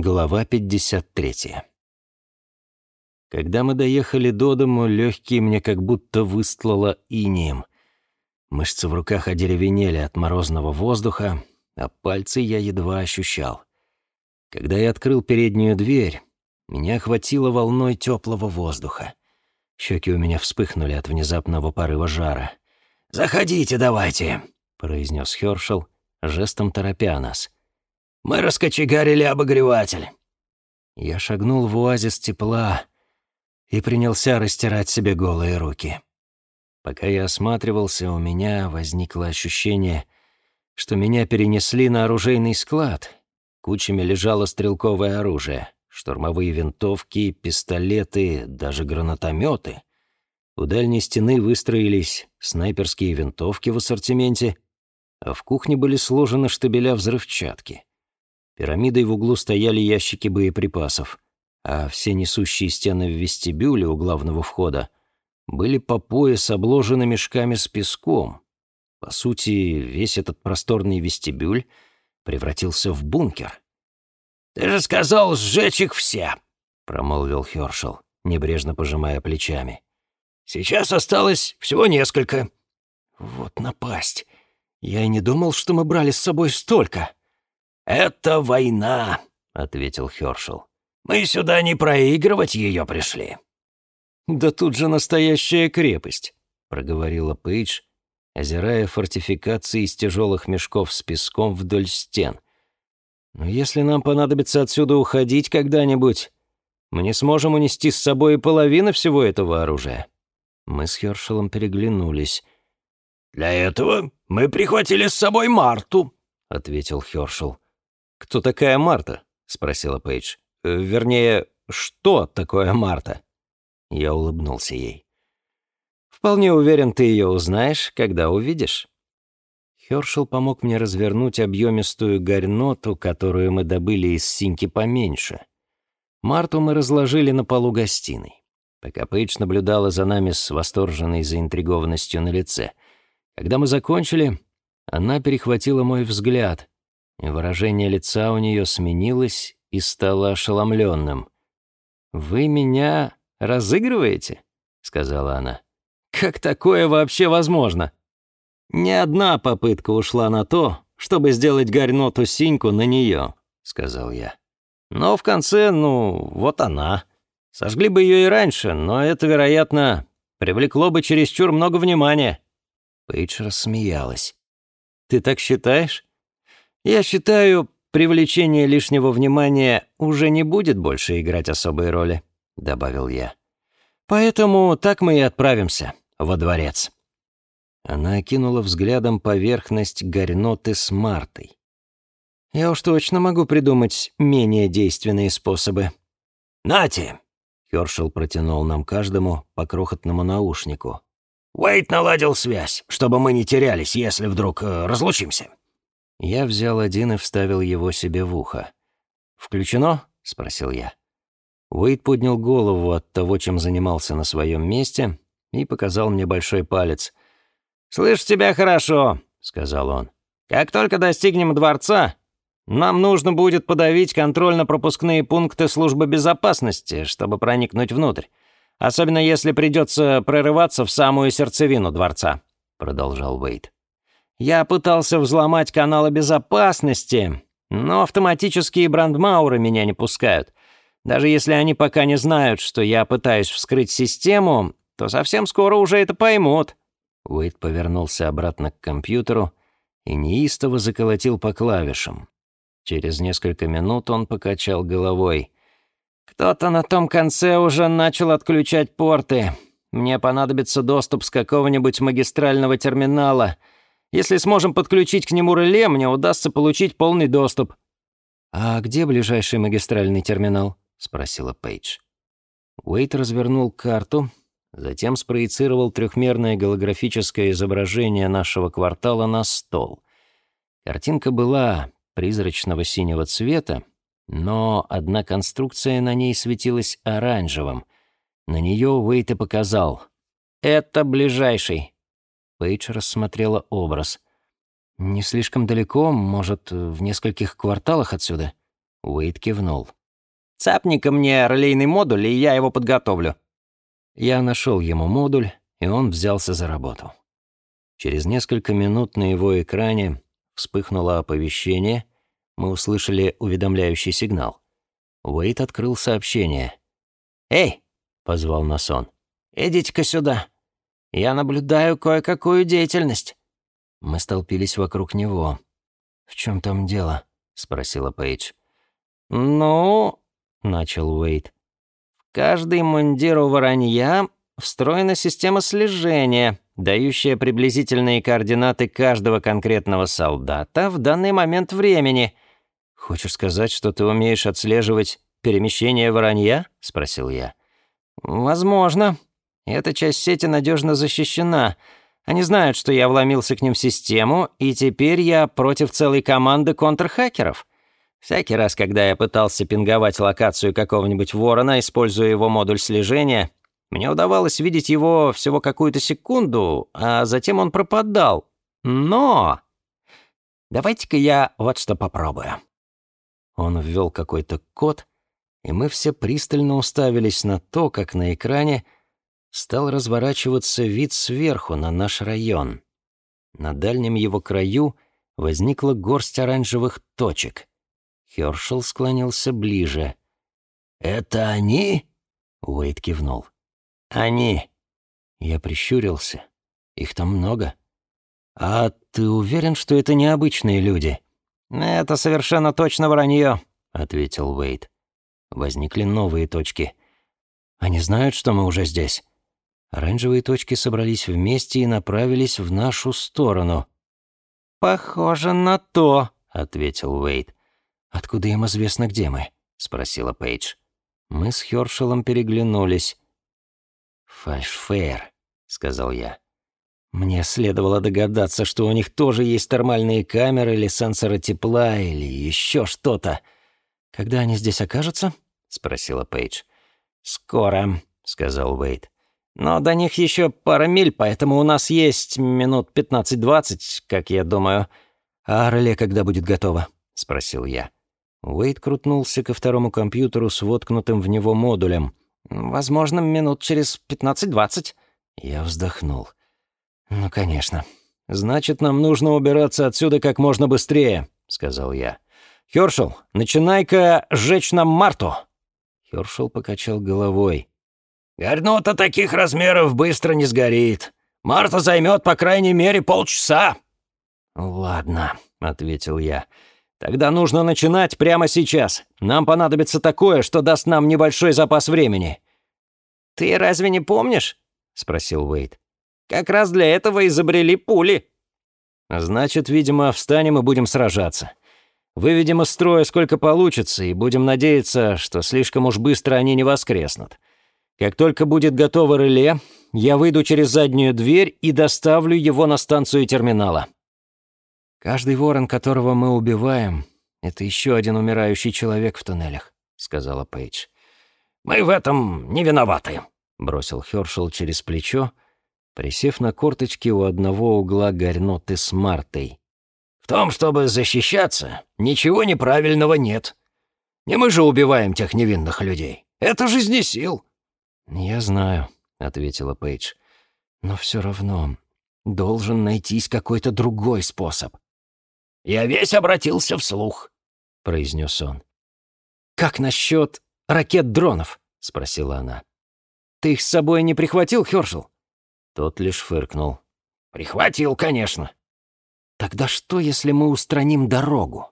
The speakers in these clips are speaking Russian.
Глава 53. Когда мы доехали до дому, легкие мне как будто выстлало инием. Мышцы в руках одеревенели от морозного воздуха, а пальцы я едва ощущал. Когда я открыл переднюю дверь, меня охватило волной теплого воздуха. Щеки у меня вспыхнули от внезапного порыва жара. «Заходите давайте», — произнес Хершел, жестом торопя нас — мы раскочегарили обогреватель». Я шагнул в оазис тепла и принялся растирать себе голые руки. Пока я осматривался, у меня возникло ощущение, что меня перенесли на оружейный склад. Кучами лежало стрелковое оружие, штурмовые винтовки, пистолеты, даже гранатометы. У дальней стены выстроились снайперские винтовки в ассортименте, а в кухне были сложены штабеля взрывчатки. Пирамидой в углу стояли ящики боеприпасов, а все несущие стены в вестибюле у главного входа были по пояс обложены мешками с песком. По сути, весь этот просторный вестибюль превратился в бункер. «Ты же сказал сжечь их все!» — промолвил Хёршел, небрежно пожимая плечами. «Сейчас осталось всего несколько». «Вот напасть! Я и не думал, что мы брали с собой столько!» «Это война», — ответил Хёршел. «Мы сюда не проигрывать ее пришли». «Да тут же настоящая крепость», — проговорила Пейдж, озирая фортификации из тяжелых мешков с песком вдоль стен. «Но если нам понадобится отсюда уходить когда-нибудь, мы не сможем унести с собой половину всего этого оружия». Мы с Хёршелом переглянулись. «Для этого мы прихватили с собой Марту», — ответил Хёршел. «Кто такая Марта?» — спросила Пейдж. «Э, «Вернее, что такое Марта?» Я улыбнулся ей. «Вполне уверен, ты ее узнаешь, когда увидишь». Хёршел помог мне развернуть объемистую горноту, которую мы добыли из синьки поменьше. Марту мы разложили на полу гостиной. Пока Пейдж наблюдала за нами с восторженной заинтригованностью на лице. Когда мы закончили, она перехватила мой взгляд, Выражение лица у нее сменилось и стало ошеломленным. «Вы меня разыгрываете?» — сказала она. «Как такое вообще возможно?» «Ни одна попытка ушла на то, чтобы сделать Гарноту синьку на нее», — сказал я. «Но в конце, ну, вот она. Сожгли бы ее и раньше, но это, вероятно, привлекло бы чересчур много внимания». Пейдж рассмеялась. «Ты так считаешь?» Я считаю, привлечение лишнего внимания уже не будет больше играть особой роли», — добавил я. «Поэтому так мы и отправимся во дворец». Она окинула взглядом поверхность горноты с Мартой. «Я уж точно могу придумать менее действенные способы». «Нате!» — Хёршел протянул нам каждому по крохотному наушнику. «Уэйт наладил связь, чтобы мы не терялись, если вдруг э, разлучимся». Я взял один и вставил его себе в ухо. «Включено?» — спросил я. Уэйд поднял голову от того, чем занимался на своем месте, и показал мне большой палец. «Слышь тебя хорошо», — сказал он. «Как только достигнем дворца, нам нужно будет подавить контрольно-пропускные пункты службы безопасности, чтобы проникнуть внутрь. Особенно если придется прорываться в самую сердцевину дворца», — продолжал Уэйд. Я пытался взломать каналы безопасности, но автоматические брандмауры меня не пускают. Даже если они пока не знают, что я пытаюсь вскрыть систему, то совсем скоро уже это поймут». Уэйд повернулся обратно к компьютеру и неистово заколотил по клавишам. Через несколько минут он покачал головой. «Кто-то на том конце уже начал отключать порты. Мне понадобится доступ с какого-нибудь магистрального терминала». Если сможем подключить к нему реле, мне удастся получить полный доступ». «А где ближайший магистральный терминал?» — спросила Пейдж. Уэйт развернул карту, затем спроецировал трехмерное голографическое изображение нашего квартала на стол. Картинка была призрачного синего цвета, но одна конструкция на ней светилась оранжевым. На нее Уэйт и показал. «Это ближайший. Пейдж рассмотрела образ. «Не слишком далеко, может, в нескольких кварталах отсюда?» Уэйд кивнул. «Цапни-ка мне релейный модуль, и я его подготовлю». Я нашел ему модуль, и он взялся за работу. Через несколько минут на его экране вспыхнуло оповещение, мы услышали уведомляющий сигнал. Уэйд открыл сообщение. «Эй!» — позвал нас он. «Идите-ка сюда. Я наблюдаю кое-какую деятельность». Мы столпились вокруг него. «В чем там дело?» — спросила Пейдж. «Ну...» — начал Уэйд. «В каждый мундир у воронья встроена система слежения, дающая приблизительные координаты каждого конкретного солдата в данный момент времени. Хочешь сказать, что ты умеешь отслеживать перемещение воронья?» — спросил я. «Возможно. Эта часть сети надежно защищена». Они знают, что я вломился к ним в систему, и теперь я против целой команды контрхакеров. Всякий раз, когда я пытался пинговать локацию какого-нибудь ворона, используя его модуль слежения, мне удавалось видеть его всего какую-то секунду, а затем он пропадал. Но... Давайте-ка я вот что попробую. Он ввел какой-то код, и мы все пристально уставились на то, как на экране стал разворачиваться вид сверху на наш район. На дальнем его краю возникла горсть оранжевых точек. Хёршел склонился ближе. «Это они?» — Уэйд кивнул. «Они». Я прищурился. Их там много. «А ты уверен, что это необычные люди?» «Это совершенно точно вранье», — ответил Уэйд. Возникли новые точки. «Они знают, что мы уже здесь?» Оранжевые точки собрались вместе и направились в нашу сторону. «Похоже на то», — ответил Уэйд. «Откуда им известно, где мы?» — спросила Пейдж. Мы с Хёршелом переглянулись. «Фальшфейр», — сказал я. Мне следовало догадаться, что у них тоже есть термальные камеры или сенсоры тепла или еще что-то. «Когда они здесь окажутся?» — спросила Пейдж. «Скоро», — сказал Уэйд. Но до них еще пара миль, поэтому у нас есть минут 15-20, как я думаю. А реле когда будет готово? спросил я. Уэйд крутнулся ко второму компьютеру с воткнутым в него модулем. Возможно, минут через 15-20. Я вздохнул. Ну, конечно. Значит, нам нужно убираться отсюда как можно быстрее, сказал я. Хёршел, начинай-ка сжечь нам Марту. Хёршел покачал головой. Горнота таких размеров быстро не сгорит. Марта займет по крайней мере полчаса». «Ладно», — ответил я. «Тогда нужно начинать прямо сейчас. Нам понадобится такое, что даст нам небольшой запас времени». «Ты разве не помнишь?» — спросил Уэйд. «Как раз для этого изобрели пули». «Значит, видимо, встанем и будем сражаться. Выведем из строя сколько получится, и будем надеяться, что слишком уж быстро они не воскреснут. Как только будет готово реле, я выйду через заднюю дверь и доставлю его на станцию терминала. Каждый ворон, которого мы убиваем, это еще один умирающий человек в туннелях, сказала Пейдж. Мы в этом не виноваты, бросил Хёршел через плечо, присев на корточки у одного угла горноты с Мартой. В том, чтобы защищаться, ничего неправильного нет. Не мы же убиваем тех невинных людей. Это жизни сил. «Я знаю», — ответила Пейдж. «Но все равно должен найтись какой-то другой способ». «Я весь обратился вслух», — произнес он. «Как насчет ракет-дронов?» — спросила она. «Ты их с собой не прихватил, Хёршел?» Тот лишь фыркнул. «Прихватил, конечно». «Тогда что, если мы устраним дорогу?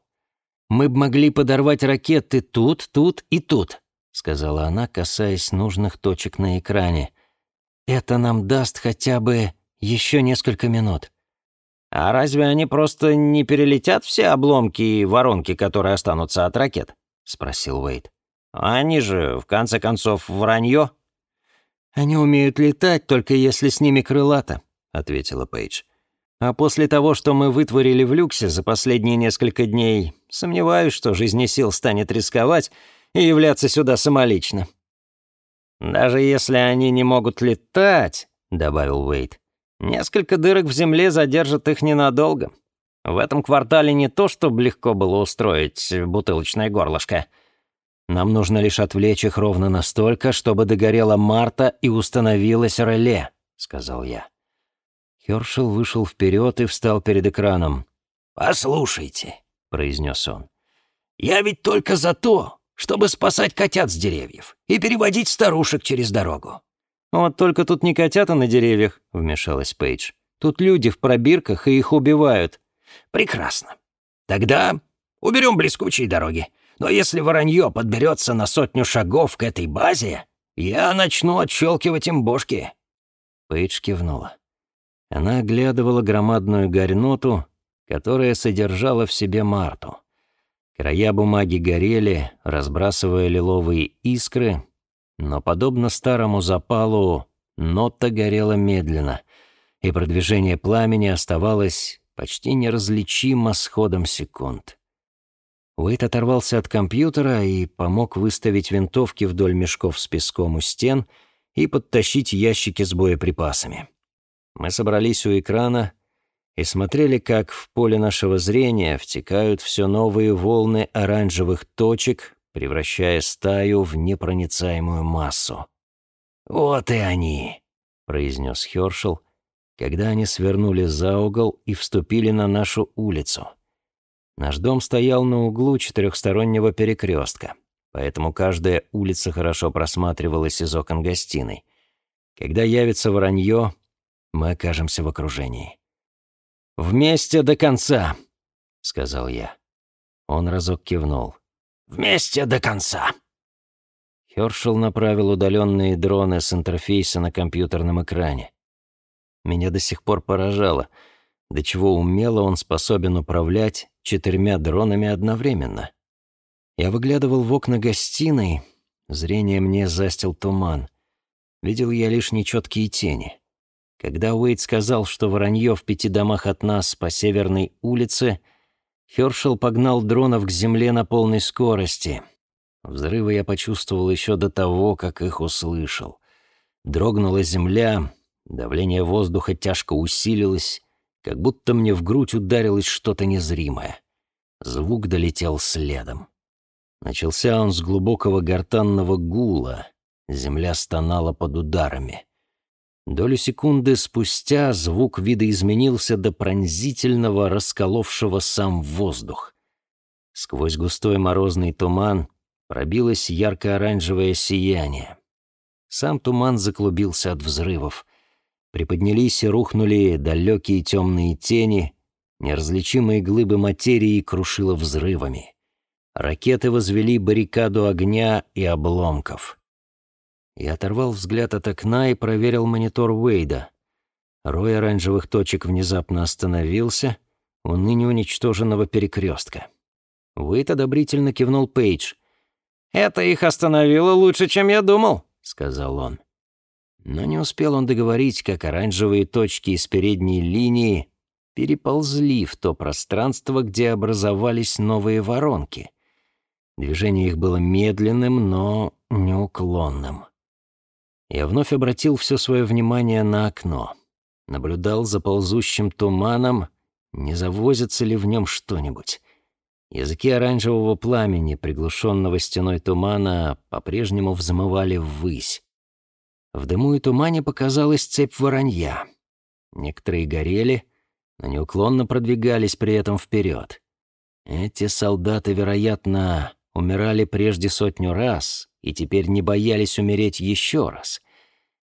Мы бы могли подорвать ракеты тут, тут и тут сказала она, касаясь нужных точек на экране. Это нам даст хотя бы еще несколько минут. А разве они просто не перелетят все обломки и воронки, которые останутся от ракет? спросил Уэйд. Они же, в конце концов, вранье. Они умеют летать, только если с ними крылато, ответила Пейдж. А после того, что мы вытворили в люксе за последние несколько дней, сомневаюсь, что жизнесил станет рисковать и являться сюда самолично. «Даже если они не могут летать», — добавил Уэйт, «несколько дырок в земле задержат их ненадолго. В этом квартале не то, чтобы легко было устроить бутылочное горлышко. Нам нужно лишь отвлечь их ровно настолько, чтобы догорела Марта и установилось реле», — сказал я. Хершел вышел вперед и встал перед экраном. «Послушайте», — произнес он, — «я ведь только за то, чтобы спасать котят с деревьев и переводить старушек через дорогу». «Вот только тут не котята на деревьях», — вмешалась Пейдж. «Тут люди в пробирках, и их убивают». «Прекрасно. Тогда уберем блескучие дороги. Но если воронье подберется на сотню шагов к этой базе, я начну отщелкивать им бошки». Пейдж кивнула. Она оглядывала громадную горноту, которая содержала в себе Марту. Края бумаги горели, разбрасывая лиловые искры, но, подобно старому запалу, нота горела медленно, и продвижение пламени оставалось почти неразличимо с ходом секунд. Уэйт оторвался от компьютера и помог выставить винтовки вдоль мешков с песком у стен и подтащить ящики с боеприпасами. Мы собрались у экрана и смотрели, как в поле нашего зрения втекают все новые волны оранжевых точек, превращая стаю в непроницаемую массу. «Вот и они», — произнес Хёршел, когда они свернули за угол и вступили на нашу улицу. Наш дом стоял на углу четырехстороннего перекрестка, поэтому каждая улица хорошо просматривалась из окон гостиной. Когда явится воронье, мы окажемся в окружении. «Вместе до конца», — сказал я. Он разок кивнул. «Вместе до конца». Хёршел направил удаленные дроны с интерфейса на компьютерном экране. Меня до сих пор поражало, до чего умело он способен управлять четырьмя дронами одновременно. Я выглядывал в окна гостиной, зрение мне застил туман. Видел я лишь нечеткие тени. Когда Уэйд сказал, что воронье в пяти домах от нас по северной улице, Хершел погнал дронов к земле на полной скорости. Взрывы я почувствовал еще до того, как их услышал. Дрогнула земля, давление воздуха тяжко усилилось, как будто мне в грудь ударилось что-то незримое. Звук долетел следом. Начался он с глубокого гортанного гула. Земля стонала под ударами. Долю секунды спустя звук видоизменился до пронзительного, расколовшего сам воздух. Сквозь густой морозный туман пробилось ярко-оранжевое сияние. Сам туман заклубился от взрывов. Приподнялись и рухнули далекие темные тени, неразличимые глыбы материи крушило взрывами. Ракеты возвели баррикаду огня и обломков. Я оторвал взгляд от окна и проверил монитор Уэйда. Рой оранжевых точек внезапно остановился у ныне уничтоженного перекрестка. Уэйд одобрительно кивнул Пейдж. «Это их остановило лучше, чем я думал», — сказал он. Но не успел он договорить, как оранжевые точки из передней линии переползли в то пространство, где образовались новые воронки. Движение их было медленным, но неуклонным. Я вновь обратил все свое внимание на окно. Наблюдал за ползущим туманом, не завозится ли в нем что-нибудь. Языки оранжевого пламени, приглушенного стеной тумана, по-прежнему взмывали ввысь. В дыму и тумане показалась цепь воронья. Некоторые горели, но неуклонно продвигались при этом вперед. Эти солдаты, вероятно, умирали прежде сотню раз и теперь не боялись умереть еще раз.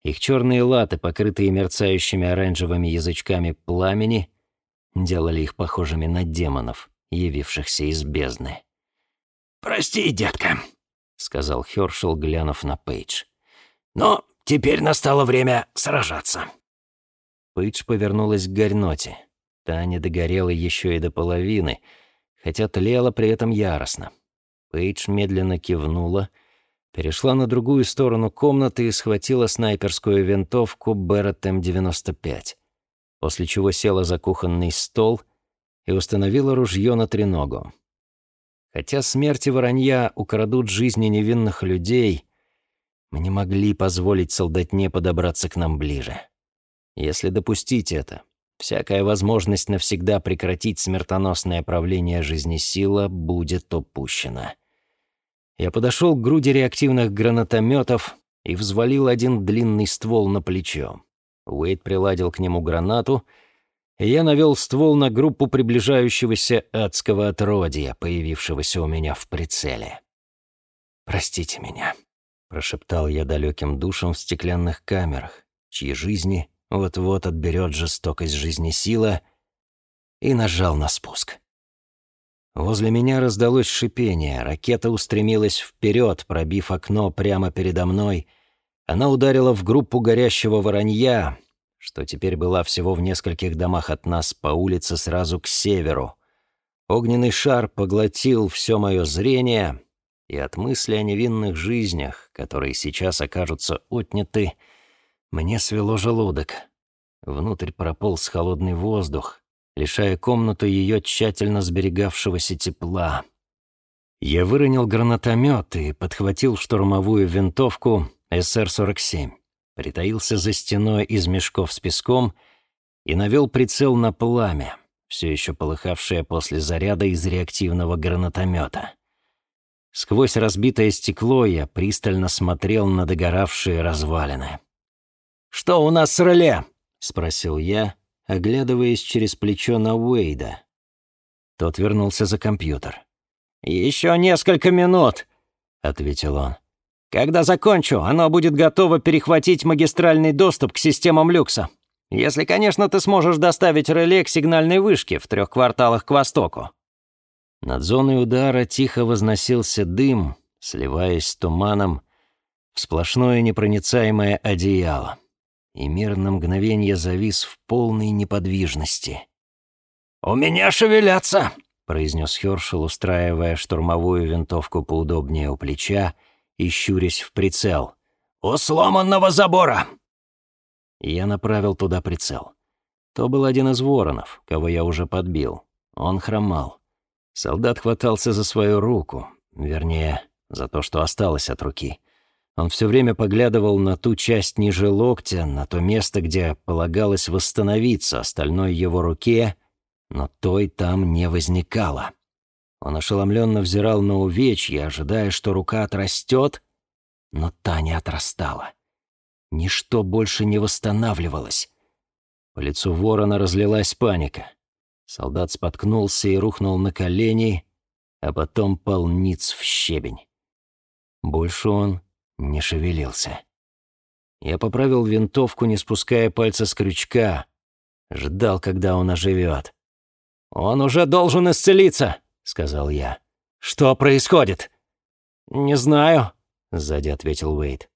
Их черные латы, покрытые мерцающими оранжевыми язычками пламени, делали их похожими на демонов, явившихся из бездны. «Прости, детка», — сказал Хёршел, глянув на Пейдж. «Но теперь настало время сражаться». Пейдж повернулась к горноте. Та не догорела еще и до половины, хотя тлела при этом яростно. Пейдж медленно кивнула, перешла на другую сторону комнаты и схватила снайперскую винтовку Берретт М-95, после чего села за кухонный стол и установила ружье на треногу. Хотя смерти воронья украдут жизни невинных людей, мы не могли позволить солдатне подобраться к нам ближе. Если допустить это, всякая возможность навсегда прекратить смертоносное правление жизнесила будет упущена. Я подошел к груди реактивных гранатометов и взвалил один длинный ствол на плечо. Уэйд приладил к нему гранату, и я навел ствол на группу приближающегося адского отродья, появившегося у меня в прицеле. «Простите меня», — прошептал я далеким душам в стеклянных камерах, чьи жизни вот-вот отберет жестокость жизни сила, и нажал на спуск. Возле меня раздалось шипение, ракета устремилась вперед, пробив окно прямо передо мной. Она ударила в группу горящего воронья, что теперь была всего в нескольких домах от нас по улице сразу к северу. Огненный шар поглотил все мое зрение, и от мысли о невинных жизнях, которые сейчас окажутся отняты, мне свело желудок. Внутрь прополз холодный воздух, лишая комнату ее тщательно сберегавшегося тепла. Я выронил гранатомет и подхватил штурмовую винтовку СР-47, притаился за стеной из мешков с песком и навел прицел на пламя, все еще полыхавшее после заряда из реактивного гранатомета. Сквозь разбитое стекло я пристально смотрел на догоравшие развалины. «Что у нас с реле?» — спросил я, оглядываясь через плечо на Уэйда. Тот вернулся за компьютер. «Еще несколько минут», — ответил он. «Когда закончу, оно будет готово перехватить магистральный доступ к системам люкса. Если, конечно, ты сможешь доставить реле к сигнальной вышке в трех кварталах к востоку». Над зоной удара тихо возносился дым, сливаясь с туманом в сплошное непроницаемое одеяло, и мир на мгновение завис в полной неподвижности. «У меня шевелятся!» — произнес Хершел, устраивая штурмовую винтовку поудобнее у плеча и щурясь в прицел. «У сломанного забора!» Я направил туда прицел. То был один из воронов, кого я уже подбил. Он хромал. Солдат хватался за свою руку, вернее, за то, что осталось от руки. Он все время поглядывал на ту часть ниже локтя, на то место, где полагалось восстановиться остальной его руке, но той там не возникало. Он ошеломленно взирал на увечье, ожидая, что рука отрастет, но та не отрастала. Ничто больше не восстанавливалось. По лицу ворона разлилась паника. Солдат споткнулся и рухнул на колени, а потом пал ниц в щебень. Больше он не шевелился. Я поправил винтовку, не спуская пальца с крючка. Ждал, когда он оживет. «Он уже должен исцелиться», — сказал я. «Что происходит?» «Не знаю», — сзади ответил Уэйд.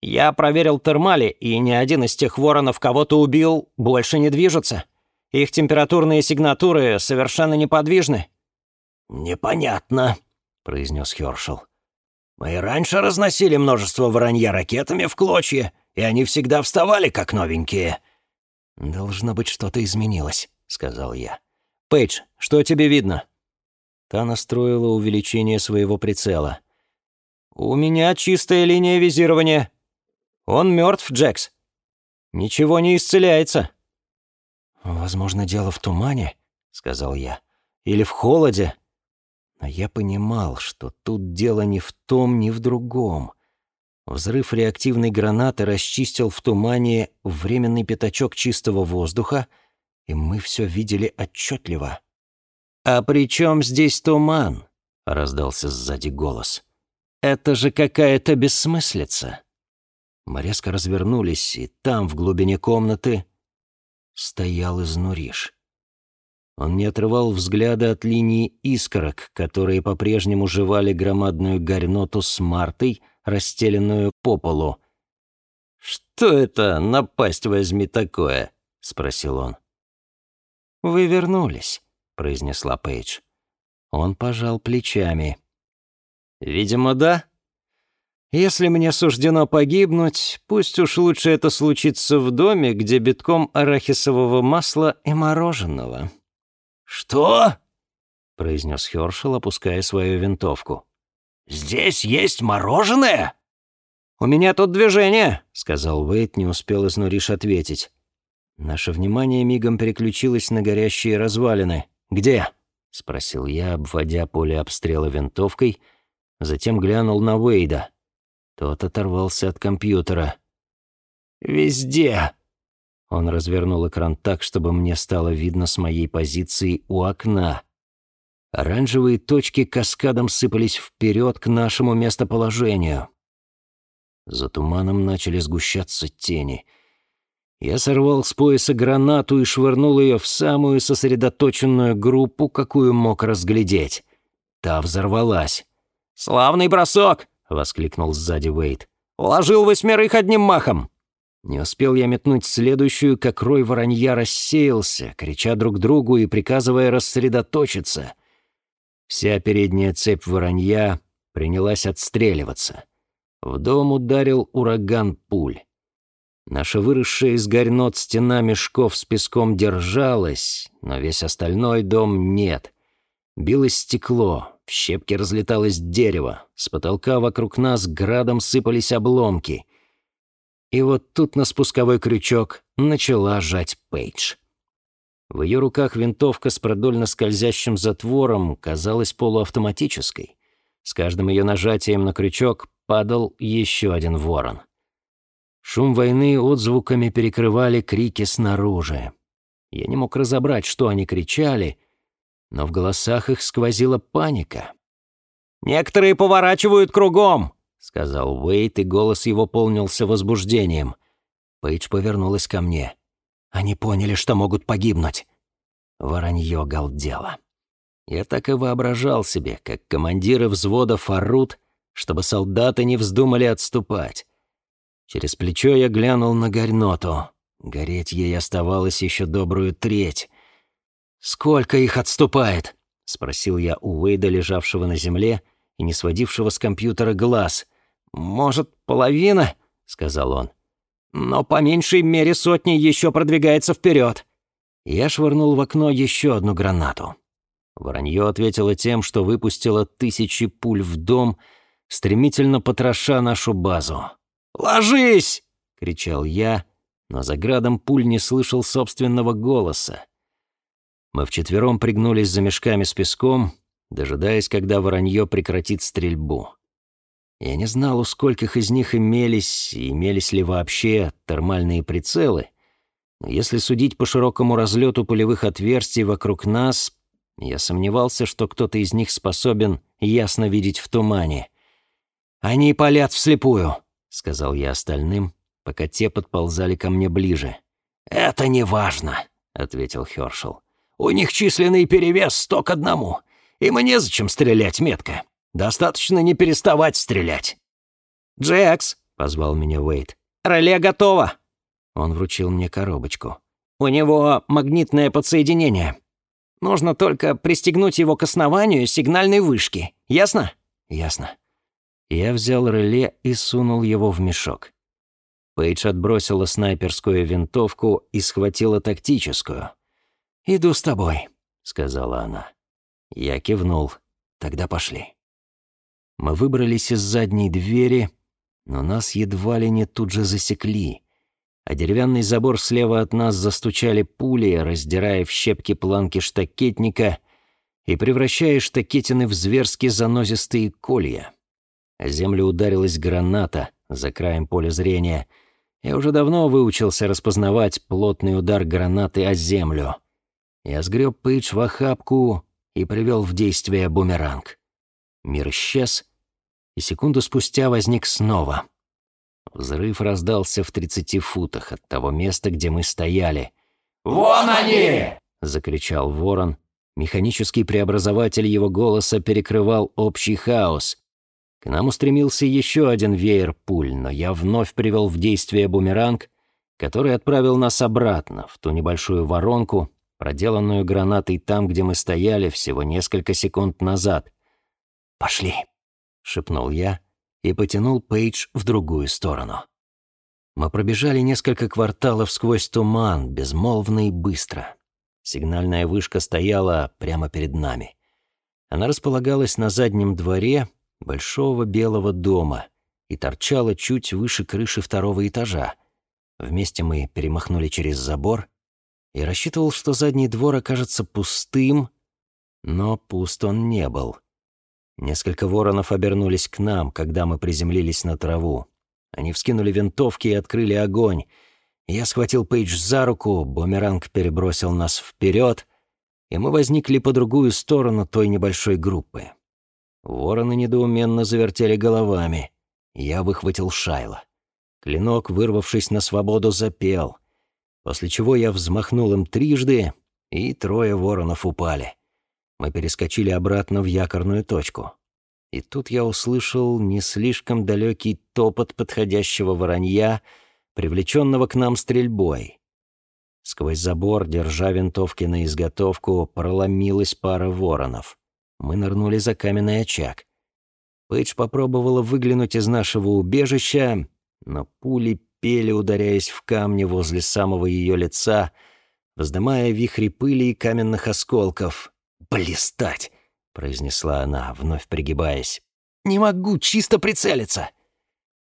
«Я проверил термали, и ни один из тех воронов, кого ты убил, больше не движется. Их температурные сигнатуры совершенно неподвижны». «Непонятно», — произнес Хёршел. «Мы и раньше разносили множество воронья ракетами в клочья, и они всегда вставали как новенькие». «Должно быть, что-то изменилось», — сказал я. «Пейдж, что тебе видно?» Та настроила увеличение своего прицела. «У меня чистая линия визирования. Он мертв, Джекс. Ничего не исцеляется». «Возможно, дело в тумане», — сказал я. «Или в холоде». Но я понимал, что тут дело не в том, ни в другом. Взрыв реактивной гранаты расчистил в тумане временный пятачок чистого воздуха, и мы все видели отчетливо. «А при чем здесь туман?» — раздался сзади голос. «Это же какая-то бессмыслица». Мы резко развернулись, и там, в глубине комнаты, стоял изнуриш. Он не отрывал взгляда от линии искорок, которые по-прежнему жевали громадную горноту с Мартой, расстеленную по полу. «Что это, напасть возьми такое?» — спросил он. «Вы вернулись», — произнесла Пейдж. Он пожал плечами. «Видимо, да. Если мне суждено погибнуть, пусть уж лучше это случится в доме, где битком арахисового масла и мороженого». «Что?» — произнес Хёршел, опуская свою винтовку. «Здесь есть мороженое?» «У меня тут движение», — сказал Уэйт, не успел Изнуриш ответить. Наше внимание мигом переключилось на горящие развалины. «Где?» — спросил я, обводя поле обстрела винтовкой, затем глянул на Уэйда. Тот оторвался от компьютера. «Везде!» Он развернул экран так, чтобы мне стало видно с моей позиции у окна. Оранжевые точки каскадом сыпались вперед к нашему местоположению. За туманом начали сгущаться тени. Я сорвал с пояса гранату и швырнул ее в самую сосредоточенную группу, какую мог разглядеть. Та взорвалась. «Славный бросок!» — воскликнул сзади Уэйт. «Уложил восьмерых одним махом!» Не успел я метнуть следующую, как рой воронья рассеялся, крича друг другу и приказывая рассредоточиться. Вся передняя цепь воронья принялась отстреливаться. В дом ударил ураган пуль. Наша выросшая из горнот стена мешков с песком держалась, но весь остальной дом нет. Билось стекло, в щепки разлеталось дерево, с потолка вокруг нас градом сыпались обломки. И вот тут на спусковой крючок начала жать Пейдж. В ее руках винтовка с продольно скользящим затвором казалась полуавтоматической. С каждым ее нажатием на крючок падал еще один ворон. Шум войны отзвуками перекрывали крики снаружи. Я не мог разобрать, что они кричали, но в голосах их сквозила паника. «Некоторые поворачивают кругом!» — сказал Уэйт, и голос его полнился возбуждением. Пейдж повернулась ко мне. «Они поняли, что могут погибнуть». Воронье галдело. Я так и воображал себе, как командиры взводов орут, чтобы солдаты не вздумали отступать. Через плечо я глянул на горноту. Гореть ей оставалось еще добрую треть. «Сколько их отступает?» — спросил я у Уэйда, лежавшего на земле и не сводившего с компьютера глаз. «Может, половина?» — сказал он. «Но по меньшей мере сотни еще продвигается вперед». Я швырнул в окно еще одну гранату. Воронье ответило тем, что выпустило тысячи пуль в дом, стремительно потроша нашу базу. «Ложись!» — кричал я, но за градом пуль не слышал собственного голоса. Мы вчетвером пригнулись за мешками с песком, дожидаясь, когда воронье прекратит стрельбу. Я не знал, у скольких из них имелись, и имелись ли вообще термальные прицелы, но если судить по широкому разлету пулевых отверстий вокруг нас, я сомневался, что кто-то из них способен ясно видеть в тумане. «Они палят вслепую», — сказал я остальным, пока те подползали ко мне ближе. «Это не важно», — ответил Хёршел. «У них численный перевес сто к одному. И незачем стрелять метко. Достаточно не переставать стрелять». «Джекс», — позвал меня Уэйт. «Реле готово». Он вручил мне коробочку. «У него магнитное подсоединение. Нужно только пристегнуть его к основанию сигнальной вышки. Ясно?» «Ясно». Я взял реле и сунул его в мешок. Пейдж отбросила снайперскую винтовку и схватила тактическую. «Иду с тобой», — сказала она. Я кивнул. «Тогда пошли». Мы выбрались из задней двери, но нас едва ли не тут же засекли, а деревянный забор слева от нас застучали пули, раздирая в щепки планки штакетника и превращая штакетины в зверски занозистые колья. О землю ударилась граната за краем поля зрения. Я уже давно выучился распознавать плотный удар гранаты о землю. Я сгреб Пейдж в охапку и привел в действие бумеранг. Мир исчез, и секунду спустя возник снова. Взрыв раздался в тридцати футах от того места, где мы стояли. «Вон они!» — закричал ворон. Механический преобразователь его голоса перекрывал общий хаос. К нам устремился еще один веер пуль, но я вновь привел в действие бумеранг, который отправил нас обратно, в ту небольшую воронку, проделанную гранатой там, где мы стояли всего несколько секунд назад. «Пошли!» — шепнул я и потянул Пейдж в другую сторону. Мы пробежали несколько кварталов сквозь туман, безмолвно и быстро. Сигнальная вышка стояла прямо перед нами. Она располагалась на заднем дворе большого белого дома и торчала чуть выше крыши второго этажа. Вместе мы перемахнули через забор и рассчитывал, что задний двор окажется пустым, но пуст он не был. Несколько воронов обернулись к нам, когда мы приземлились на траву. Они вскинули винтовки и открыли огонь. Я схватил Пейдж за руку, бумеранг перебросил нас вперед, и мы возникли по другую сторону той небольшой группы. Вороны недоуменно завертели головами. Я выхватил Шайла. Клинок, вырвавшись на свободу, запел. После чего я взмахнул им трижды, и трое воронов упали. Мы перескочили обратно в якорную точку. И тут я услышал не слишком далекий топот подходящего воронья, привлеченного к нам стрельбой. Сквозь забор, держа винтовки на изготовку, проломилась пара воронов. Мы нырнули за каменный очаг. Пейдж попробовала выглянуть из нашего убежища, но пули пели, ударяясь в камни возле самого ее лица, вздымая вихри пыли и каменных осколков. «Блистать!» — произнесла она, вновь пригибаясь. «Не могу чисто прицелиться!»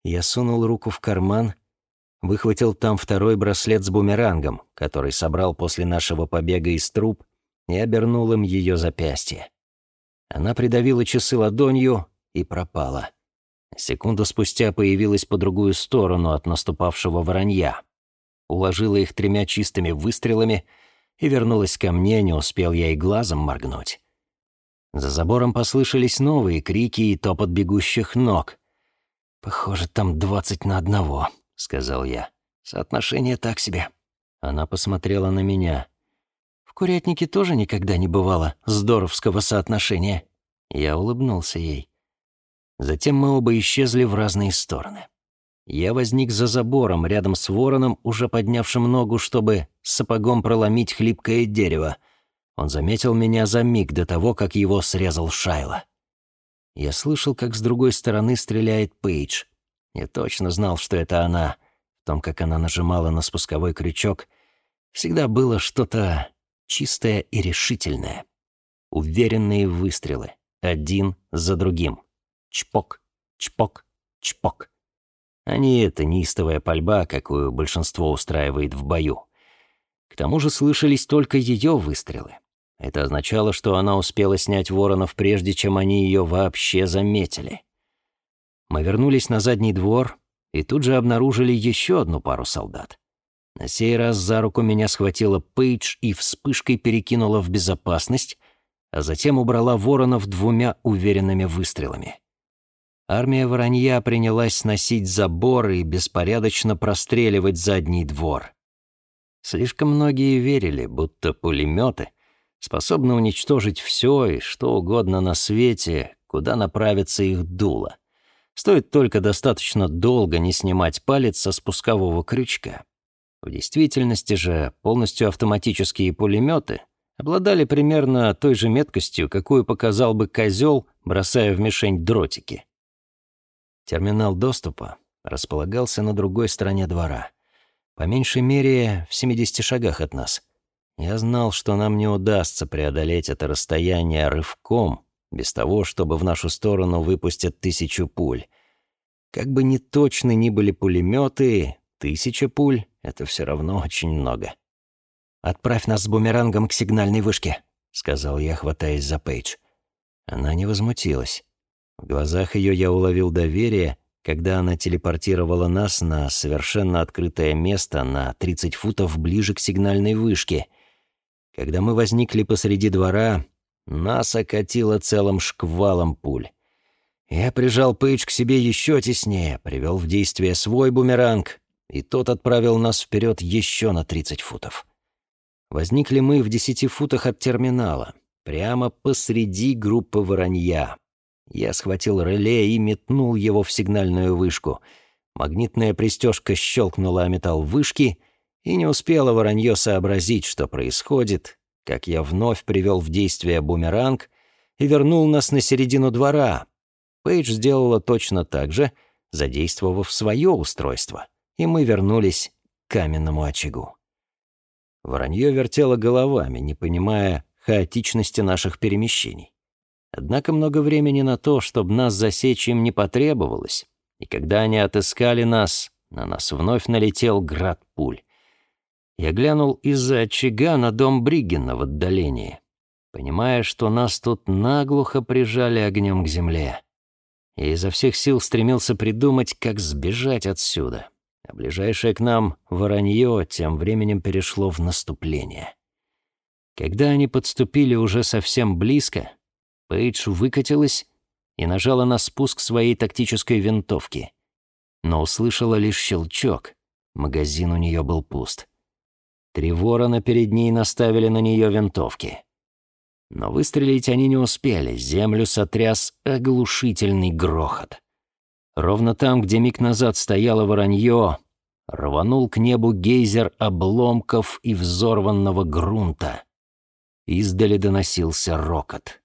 Я сунул руку в карман, выхватил там второй браслет с бумерангом, который собрал после нашего побега из труб, и обернул им ее запястье. Она придавила часы ладонью и пропала. Секунду спустя появилась по другую сторону от наступавшего воронья. Уложила их тремя чистыми выстрелами и вернулась ко мне, не успел я и глазом моргнуть. За забором послышались новые крики и топот бегущих ног. «Похоже, там двадцать на одного», — сказал я. «Соотношение так себе». Она посмотрела на меня. «В курятнике тоже никогда не бывало здоровского соотношения». Я улыбнулся ей. Затем мы оба исчезли в разные стороны. Я возник за забором, рядом с вороном, уже поднявшим ногу, чтобы сапогом проломить хлипкое дерево. Он заметил меня за миг до того, как его срезал Шайла. Я слышал, как с другой стороны стреляет Пейдж. Я точно знал, что это она. В том, как она нажимала на спусковой крючок, всегда было что-то чистое и решительное. Уверенные выстрелы, один за другим. Чпок, чпок, чпок. А не эта неистовая пальба, какую большинство устраивает в бою. К тому же слышались только ее выстрелы. Это означало, что она успела снять воронов, прежде чем они ее вообще заметили. Мы вернулись на задний двор и тут же обнаружили еще одну пару солдат. На сей раз за руку меня схватила Пейдж и вспышкой перекинула в безопасность, а затем убрала воронов двумя уверенными выстрелами. Армия воронья принялась сносить заборы и беспорядочно простреливать задний двор. Слишком многие верили, будто пулеметы способны уничтожить все и что угодно на свете, куда направится их дуло. Стоит только достаточно долго не снимать палец со спускового крючка. В действительности же полностью автоматические пулеметы обладали примерно той же меткостью, какую показал бы козел, бросая в мишень дротики. Терминал доступа располагался на другой стороне двора. По меньшей мере, в 70 шагах от нас. Я знал, что нам не удастся преодолеть это расстояние рывком, без того, чтобы в нашу сторону выпустят тысячу пуль. Как бы ни точны ни были пулеметы, тысяча пуль — это все равно очень много. «Отправь нас с бумерангом к сигнальной вышке», — сказал я, хватаясь за Пейдж. Она не возмутилась. В глазах ее я уловил доверие, когда она телепортировала нас на совершенно открытое место на 30 футов ближе к сигнальной вышке. Когда мы возникли посреди двора, нас окатило целым шквалом пуль. Я прижал Пейдж к себе еще теснее, привел в действие свой бумеранг, и тот отправил нас вперед еще на 30 футов. Возникли мы в 10 футах от терминала, прямо посреди группы воронья. Я схватил реле и метнул его в сигнальную вышку. Магнитная пристежка щелкнула о металл вышки, и не успела воронье сообразить, что происходит, как я вновь привел в действие бумеранг и вернул нас на середину двора. Пейдж сделала точно так же, задействовав свое устройство, и мы вернулись к каменному очагу. Воронье вертело головами, не понимая хаотичности наших перемещений. Однако много времени на то, чтобы нас засечь им не потребовалось, и когда они отыскали нас, на нас вновь налетел град пуль. Я глянул из-за очага на дом Бриггена в отдалении, понимая, что нас тут наглухо прижали огнем к земле. И изо всех сил стремился придумать, как сбежать отсюда. А ближайшее к нам воронье тем временем перешло в наступление. Когда они подступили уже совсем близко, Пейдж выкатилась и нажала на спуск своей тактической винтовки. Но услышала лишь щелчок. Магазин у нее был пуст. Три ворона перед ней наставили на нее винтовки. Но выстрелить они не успели, землю сотряс оглушительный грохот. Ровно там, где миг назад стояло воронье, рванул к небу гейзер обломков и взорванного грунта. Издали доносился рокот.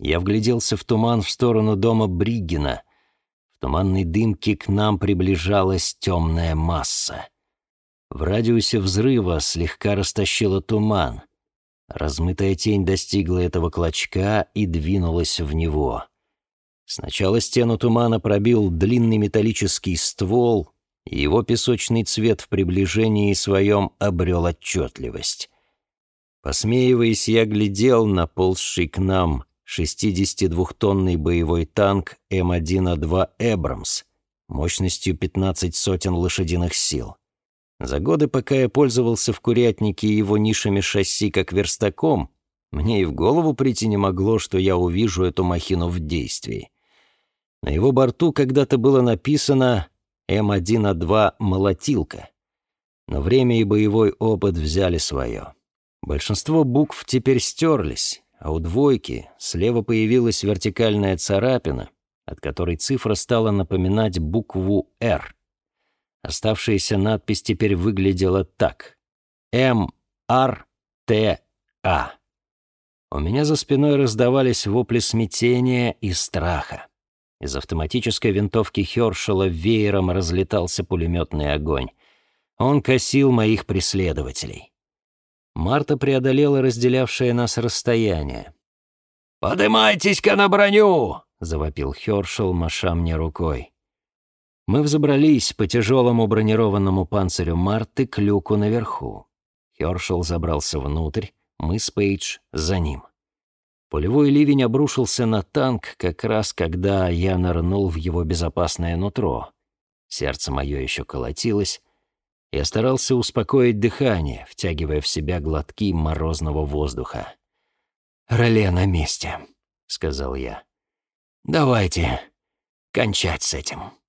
Я вгляделся в туман в сторону дома Бриггена. В туманной дымке к нам приближалась темная масса. В радиусе взрыва слегка растащило туман. Размытая тень достигла этого клочка и двинулась в него. Сначала стену тумана пробил длинный металлический ствол, и его песочный цвет в приближении своем обрел отчетливость. Посмеиваясь, я глядел на ползший к нам 62-тонный боевой танк М1А2 «Эбрамс» мощностью 15 сотен лошадиных сил. За годы, пока я пользовался в курятнике его нишами шасси как верстаком, мне и в голову прийти не могло, что я увижу эту махину в действии. На его борту когда-то было написано М1А2 «Молотилка». Но время и боевой опыт взяли свое. Большинство букв теперь стерлись, а у двойки слева появилась вертикальная царапина, от которой цифра стала напоминать букву «Р». Оставшаяся надпись теперь выглядела так. М-Р-Т-А. У меня за спиной раздавались вопли смятения и страха. Из автоматической винтовки Хёршела веером разлетался пулеметный огонь. Он косил моих преследователей. Марта преодолела разделявшее нас расстояние. «Подымайтесь-ка на броню!» — завопил Хёршел, маша мне рукой. Мы взобрались по тяжелому бронированному панцирю Марты к люку наверху. Хершел забрался внутрь, мы с Пейдж за ним. Полевой ливень обрушился на танк как раз, когда я нырнул в его безопасное нутро. Сердце мое еще колотилось. Я старался успокоить дыхание, втягивая в себя глотки морозного воздуха. «Реле на месте», — сказал я. «Давайте кончать с этим».